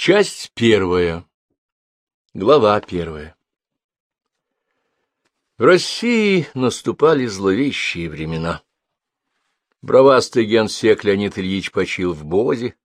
Часть первая. Глава первая. В России наступали зловещие времена. Бравастый генсек Леонид Ильич почил в Бозе.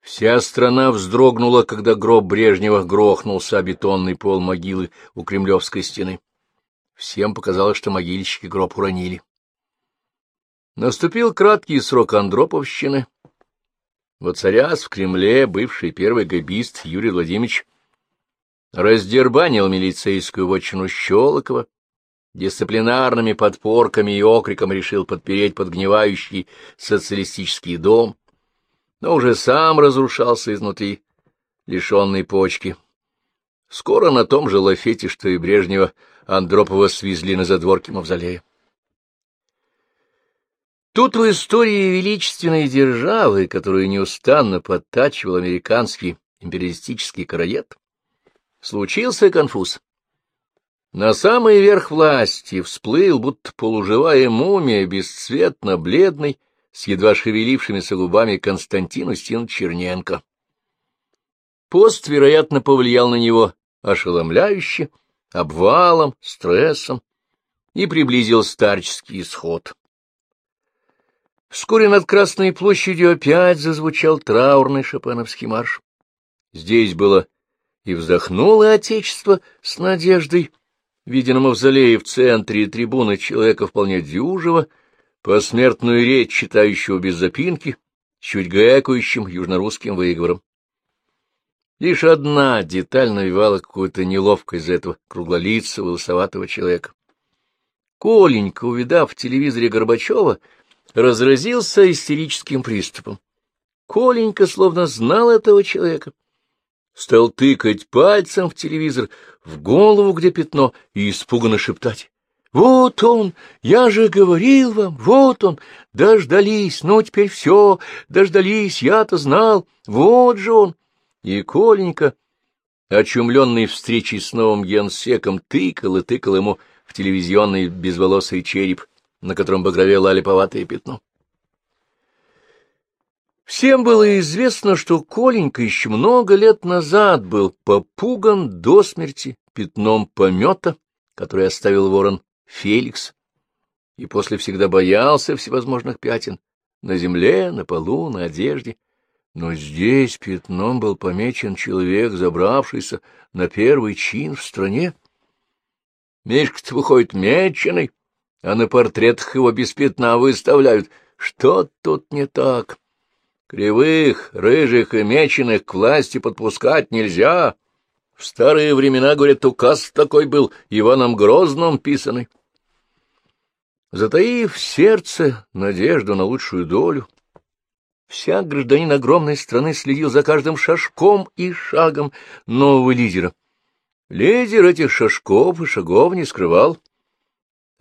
Вся страна вздрогнула, когда гроб Брежнева грохнулся о бетонный пол могилы у Кремлевской стены. Всем показалось, что могильщики гроб уронили. Наступил краткий срок Андроповщины — Воцарясь в Кремле, бывший первый габист Юрий Владимирович раздербанил милицейскую вотчину Щелокова, дисциплинарными подпорками и окриком решил подпереть подгнивающий социалистический дом, но уже сам разрушался изнутри, лишенный почки. Скоро на том же лафете, что и Брежнева, Андропова свезли на задворке мавзолея. Тут в истории величественной державы, которую неустанно подтачивал американский империалистический караед, случился конфуз. На самый верх власти всплыл, будто полуживая мумия, бесцветно бледный, с едва шевелившимися губами Константин Устин Черненко. Пост, вероятно, повлиял на него ошеломляюще, обвалом, стрессом и приблизил старческий исход. Вскоре над Красной площадью опять зазвучал траурный шопеновский марш. Здесь было и вздохнуло Отечество с надеждой, видя на мавзолее в центре трибуны человека вполне дюжего, посмертную речь, читающего без запинки, чуть гэкающим южнорусским выговором. Лишь одна деталь навевала какую-то неловкость за этого круглолицего, лысоватого человека. Коленька, увидав в телевизоре Горбачева, разразился истерическим приступом. Коленька словно знал этого человека. Стал тыкать пальцем в телевизор, в голову, где пятно, и испуганно шептать. «Вот он! Я же говорил вам! Вот он! Дождались! Ну, теперь все! Дождались! Я-то знал! Вот же он!» И Коленька, очумленный встречей с новым генсеком, тыкал и тыкал ему в телевизионный безволосый череп, на котором багровело липоватое пятно. Всем было известно, что Коленька еще много лет назад был попуган до смерти пятном помета, который оставил ворон Феликс, и после всегда боялся всевозможных пятен на земле, на полу, на одежде. Но здесь пятном был помечен человек, забравшийся на первый чин в стране. Мишка-то выходит меченый, а на портретах его без пятна выставляют. Что тут не так? Кривых, рыжих и меченых к власти подпускать нельзя. В старые времена, говорят, указ такой был, Иваном Грозным писанный. Затаив сердце надежду на лучшую долю, вся гражданин огромной страны следил за каждым шажком и шагом нового лидера. Лидер этих шажков и шагов не скрывал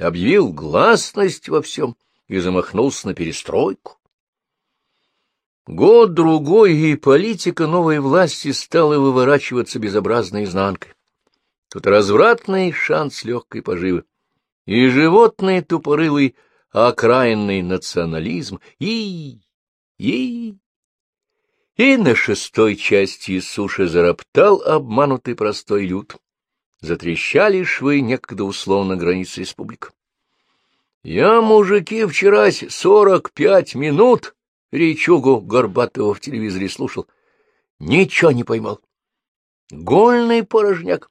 объявил гласность во всем и замахнулся на перестройку. Год-другой, и политика новой власти стала выворачиваться безобразной изнанкой. Тут развратный шанс легкой поживы, и животный тупорылый окраинный национализм, и... и... И на шестой части суши зароптал обманутый простой люд. Затрещали швы некогда условно границ республик. Я, мужики, вчерась сорок пять минут речугу Горбатого в телевизоре слушал. Ничего не поймал. Гольный порожняк.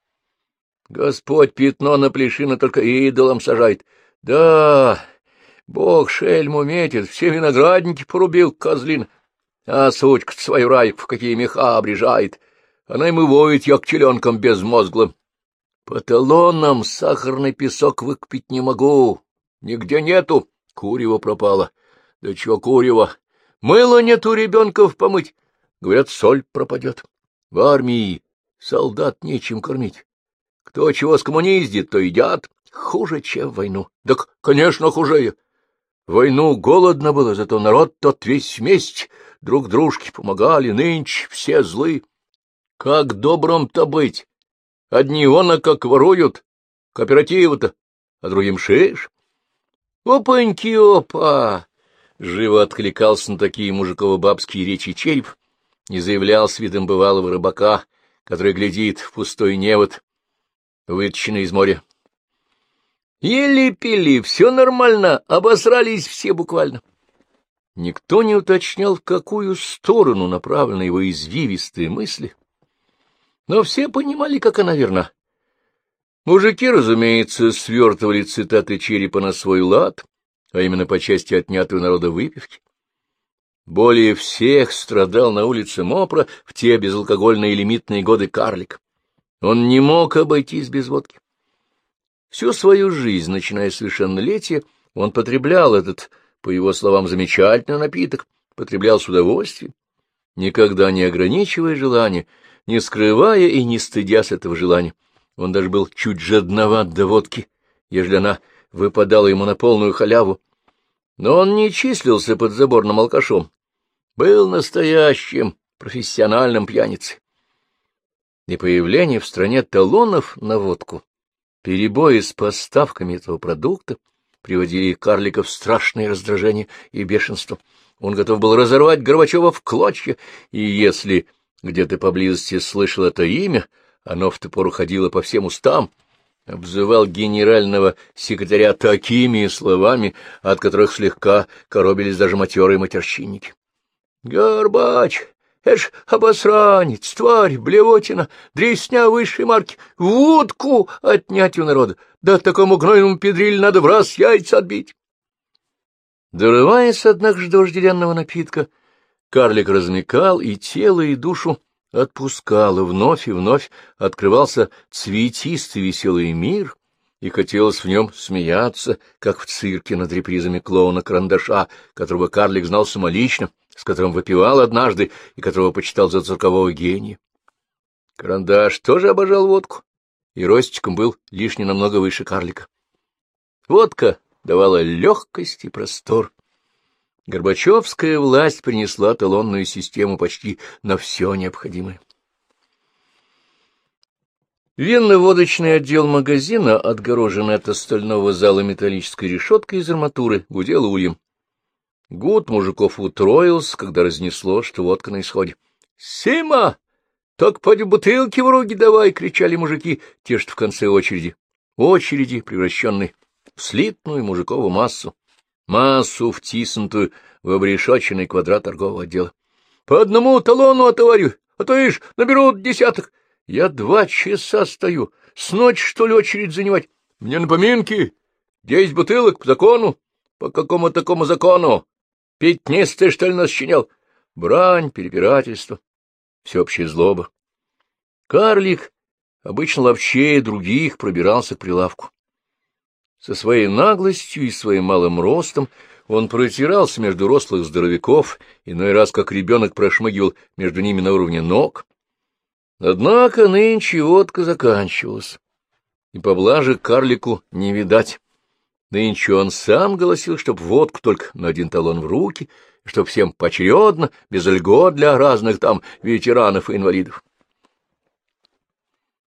Господь пятно на плешина только идолом сажает. Да, бог шельму метит, все виноградники порубил козлин, а сучка свою райку в какие меха обрежает. Она ему воет, як теленком безмозглым. По талонам сахарный песок выкупить не могу. Нигде нету. Курево пропало. Да чего курево? Мыло нету ребенков помыть. Говорят, соль пропадет. В армии солдат нечем кормить. Кто чего скоммуниздит, то едят. Хуже, чем войну. Так, конечно, хуже. Войну голодно было, зато народ тот весь вместе. Друг дружке помогали, нынче все злы. Как добрым-то быть? Одни вон, как воруют, кооперативы-то, а другим шеешь. Опаньки, опа! Живо откликался на такие мужиково-бабские речи череп не заявлял с видом бывалого рыбака, который глядит в пустой невод, вытащенный из моря. Ели пили, все нормально, обосрались все буквально. Никто не уточнял, в какую сторону направлены его извивистые мысли, но все понимали, как она верна. Мужики, разумеется, свертывали цитаты черепа на свой лад, а именно по части отнятой народа выпивки. Более всех страдал на улице Мопра в те безалкогольные лимитные годы карлик. Он не мог обойтись без водки. Всю свою жизнь, начиная с совершеннолетия, он потреблял этот, по его словам, замечательный напиток, потреблял с удовольствием, никогда не ограничивая желания, не скрывая и не стыдясь этого желания. Он даже был чуть жадноват до водки, ежели она выпадала ему на полную халяву. Но он не числился под заборным алкашом, был настоящим профессиональным пьяницей. И появление в стране талонов на водку, перебои с поставками этого продукта приводили карликов в страшное раздражение и бешенство. Он готов был разорвать Горбачева в клочья, и если где-то поблизости слышал это имя, оно в ту пору ходило по всем устам, обзывал генерального секретаря такими словами, от которых слегка коробились даже матерые матерщинники. — Горбач, это ж обосранец, тварь, блевотина, дресня высшей марки, водку отнять у народа, да такому гнойному педриль надо в раз яйца отбить. Дорываясь, однако же, до напитка, карлик размекал и тело, и душу отпускало, вновь и вновь открывался цветистый веселый мир, и хотелось в нем смеяться, как в цирке над репризами клоуна-карандаша, которого карлик знал самолично, с которым выпивал однажды и которого почитал за циркового гения. Карандаш тоже обожал водку, и ростиком был лишний намного выше карлика. Водка давала легкость и простор, Горбачевская власть принесла талонную систему почти на все необходимое. Винно-водочный отдел магазина, отгороженный от остального зала металлической решеткой из арматуры, гудел ульем. Гуд мужиков утроился, когда разнесло, что водка на исходе. — Сима! Так поди бутылки в руки давай! — кричали мужики, те, что в конце очереди. Очереди, превращенной в слитную мужикову массу массу, втиснутую в обрешоченный квадрат торгового отдела. — По одному талону отоварю, а то, видишь, наберут десяток. Я два часа стою, с ночи, что ли, очередь занимать. Мне на поминки, десять бутылок по закону. По какому такому закону? Пятнистый, что ли, нас щенял? Брань, перепирательство, всеобщая злоба. Карлик, обычно ловчее других, пробирался к прилавку. Со своей наглостью и своим малым ростом он протирался между рослых здоровяков, иной раз как ребенок прошмыгивал между ними на уровне ног. Однако нынче водка заканчивалась, и поблаже карлику не видать. Нынче он сам голосил, чтоб водку только на один талон в руки, чтоб всем поочередно, без льгот для разных там ветеранов и инвалидов.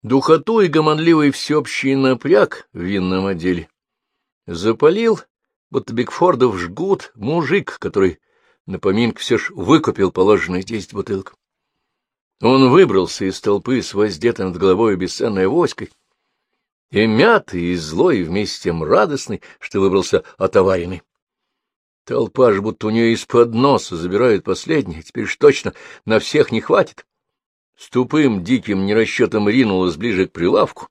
Духоту и гомонливый всеобщий напряг в винном отделе Запалил, будто Бигфордов жгут, мужик, который на поминк все ж выкупил положенные десять бутылок. Он выбрался из толпы с воздетой над головой бесценной авоськой, и мятый, и злой, и вместе с тем радостный, что выбрался отоваренный. Толпа ж будто у нее из-под носа забирает последнее, теперь ж точно на всех не хватит. С тупым, диким нерасчетом ринулась ближе к прилавку,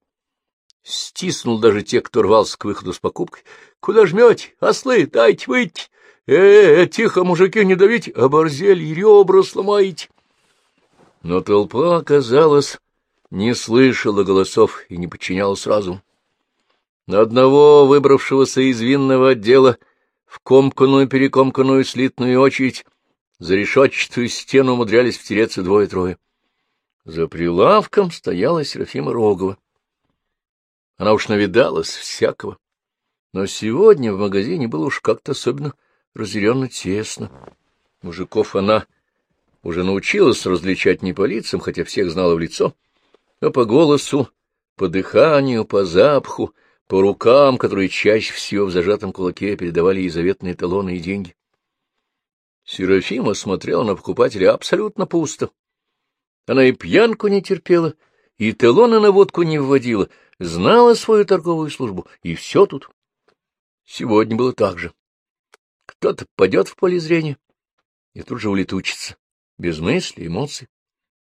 Стиснул даже те, кто рвался к выходу с покупкой. — Куда жмете? Ослы, дайте выйти! Э, -э, тихо, мужики, не давите, оборзели, ребра сломаете. Но толпа, оказалось, не слышала голосов и не подчинялась разуму. На одного выбравшегося из винного отдела в комканную-перекомканную слитную очередь за решетчатую стену умудрялись втереться двое-трое. За прилавком стояла Серафима Рогова. Она уж навидалась всякого. Но сегодня в магазине было уж как-то особенно разъяренно тесно. Мужиков она уже научилась различать не по лицам, хотя всех знала в лицо, а по голосу, по дыханию, по запаху, по рукам, которые чаще всего в зажатом кулаке передавали ей заветные талоны и деньги. Серафима смотрела на покупателя абсолютно пусто. Она и пьянку не терпела, и талоны на водку не вводила, знала свою торговую службу, и все тут. Сегодня было так же. Кто-то падет в поле зрения и тут же улетучится, без мысли, эмоций.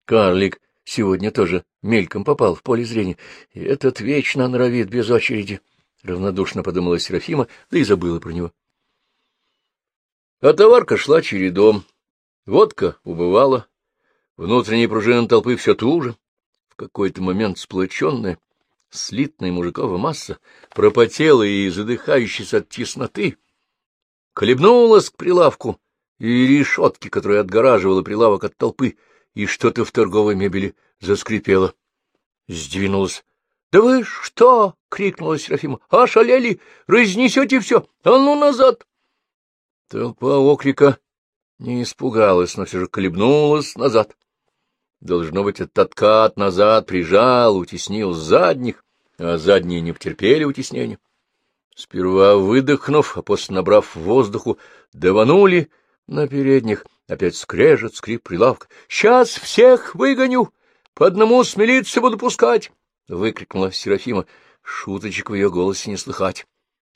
Карлик сегодня тоже мельком попал в поле зрения, и этот вечно норовит без очереди. Равнодушно подумала Серафима, да и забыла про него. А товарка шла чередом. Водка убывала, внутренняя пружина толпы все туже. В какой-то момент сплоченная, слитная мужикова масса пропотела и, задыхающаяся от тесноты, колебнулась к прилавку и решетке, которая отгораживала прилавок от толпы, и что-то в торговой мебели заскрипело. Сдвинулась. — Да вы что? — крикнула Серафима. — Ошалели! Разнесете все! А ну назад! Толпа окрика не испугалась, но все же колебнулась назад. Должно быть, этот откат назад прижал, утеснил задних, а задние не потерпели утеснения. Сперва выдохнув, а после набрав воздуху, даванули на передних, опять скрежет, скрип прилавка. — Сейчас всех выгоню! По одному с милиции буду пускать! — выкрикнула Серафима. Шуточек в ее голосе не слыхать.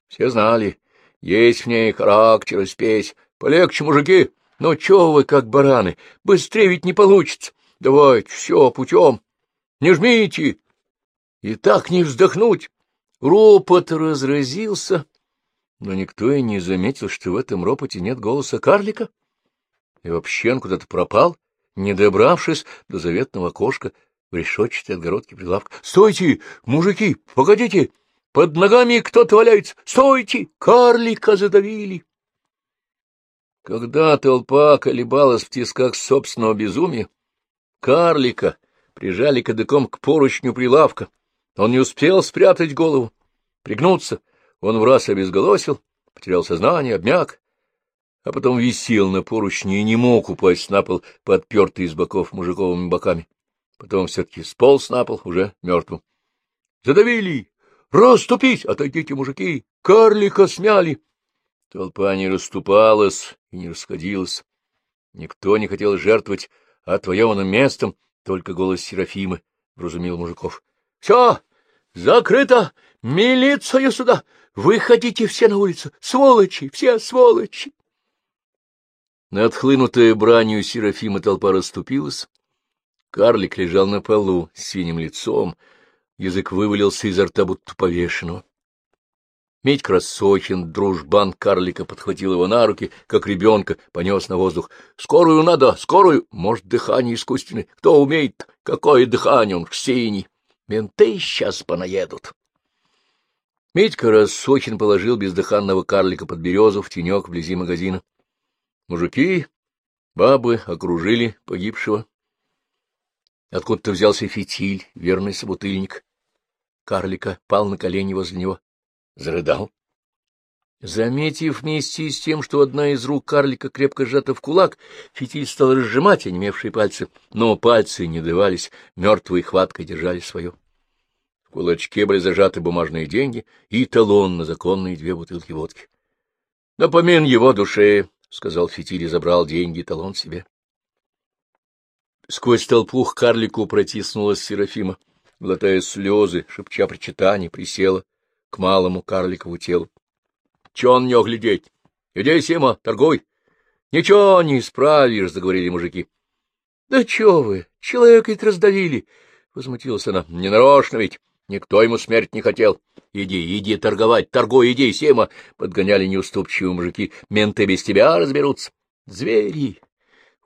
Все знали, есть в ней характер и спесь. Полегче, мужики! Ну, чего вы, как бараны? Быстрее ведь не получится. Давайте, все, путем. Не жмите! И так не вздохнуть. Ропот разразился, но никто и не заметил, что в этом ропоте нет голоса карлика. И вообще он куда-то пропал, не добравшись до заветного окошка в решетчатой отгородке прилавка. — Стойте, мужики, погодите! Под ногами кто-то валяется! Стойте! Карлика задавили! Когда толпа колебалась в тисках собственного безумия, карлика прижали кадыком к поручню прилавка, он не успел спрятать голову, пригнуться. Он в раз обезголосил, потерял сознание, обмяк, а потом висел на поручне и не мог упасть на пол, подпертый из боков мужиковыми боками. Потом все-таки сполз на пол, уже мертвым. Задавили! Расступить! Отойдите, мужики! Карлика смяли! Толпа не расступалась и не расходилась. Никто не хотел жертвовать отвоеванным местом, только голос Серафимы вразумил мужиков. — Все! Закрыто! Милицию сюда! Выходите все на улицу! Сволочи! Все сволочи! Надхлынутая бранью Серафима толпа расступилась. Карлик лежал на полу с синим лицом, язык вывалился изо рта, будто повешенного. Медь Красохин, дружбан карлика, подхватил его на руки, как ребенка, понес на воздух. — Скорую надо, скорую! Может, дыхание искусственное? Кто умеет? Какое дыхание? Он синий. Менты сейчас понаедут. Митька Рассохин положил бездыханного карлика под березу в тенек вблизи магазина. Мужики, бабы окружили погибшего. Откуда-то взялся фитиль, верный собутыльник. Карлика пал на колени возле него, зарыдал. Заметив вместе с тем, что одна из рук карлика крепко сжата в кулак, фитиль стал разжимать онемевшие пальцы, но пальцы не давались, мертвой хваткой держали свое. В кулачке были зажаты бумажные деньги и талон на законные две бутылки водки. — Напомин его душе, — сказал фитиль и забрал деньги и талон себе. Сквозь толпу к карлику протиснулась Серафима, глотая слезы, шепча причитаний, присела к малому карликову телу. Че он не глядеть? Иди, Сима, торгуй. Ничего не исправишь, — заговорили мужики. — Да чё вы, человека ведь раздавили, — возмутилась она. — Не нарочно ведь, никто ему смерть не хотел. Иди, иди торговать, торгуй, иди, Сима, — подгоняли неуступчивые мужики. Менты без тебя разберутся. Звери!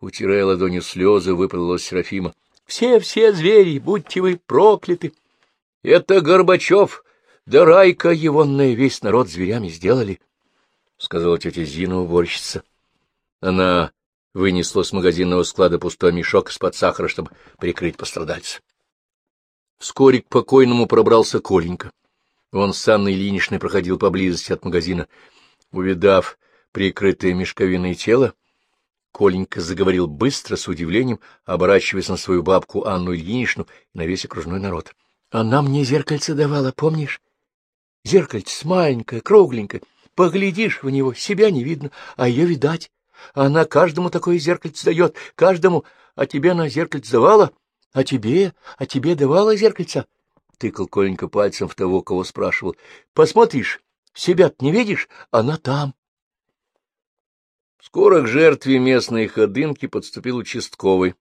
Утирая ладонью слезы, выпалила Серафима. Все, все звери, будьте вы прокляты. Это Горбачев, да Райка егонная весь народ зверями сделали, — сказала тетя Зина, уборщица. Она вынесла с магазинного склада пустой мешок из-под сахара, чтобы прикрыть пострадальца. Вскоре к покойному пробрался Коленька. Он с Анной Ильиничной проходил поблизости от магазина. Увидав прикрытое мешковиное тело, Коленька заговорил быстро, с удивлением, оборачиваясь на свою бабку Анну Ильиничну и на весь окружной народ. — Она мне зеркальце давала, помнишь? Зеркальце маленькое, кругленькое. Поглядишь в него, себя не видно, а ее видать. Она каждому такое зеркальце дает, каждому, а тебе на зеркальце давала? — А тебе? А тебе давала зеркальца? — тыкал Коленька пальцем в того, кого спрашивал. — Посмотришь, себя не видишь? Она там. Скоро к жертве местной ходынки подступил участковый,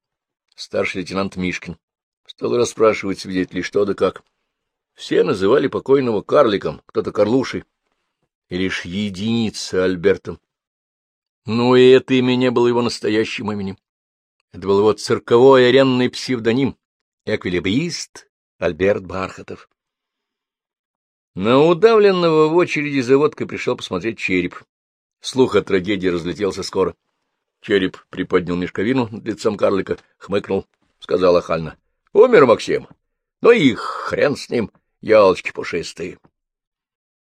старший лейтенант Мишкин. Стал расспрашивать свидетелей, что да как. Все называли покойного карликом, кто-то Карлушей, и лишь единица Альбертом. Ну и это имя не было его настоящим именем. Это был его цирковой аренный псевдоним — эквилибрист Альберт Бархатов. На удавленного в очереди за водкой пришел посмотреть череп. Слух о трагедии разлетелся скоро. Череп приподнял мешковину над лицом карлика, хмыкнул, сказал охально. — Умер Максим. Ну и хрен с ним, ялочки пушистые.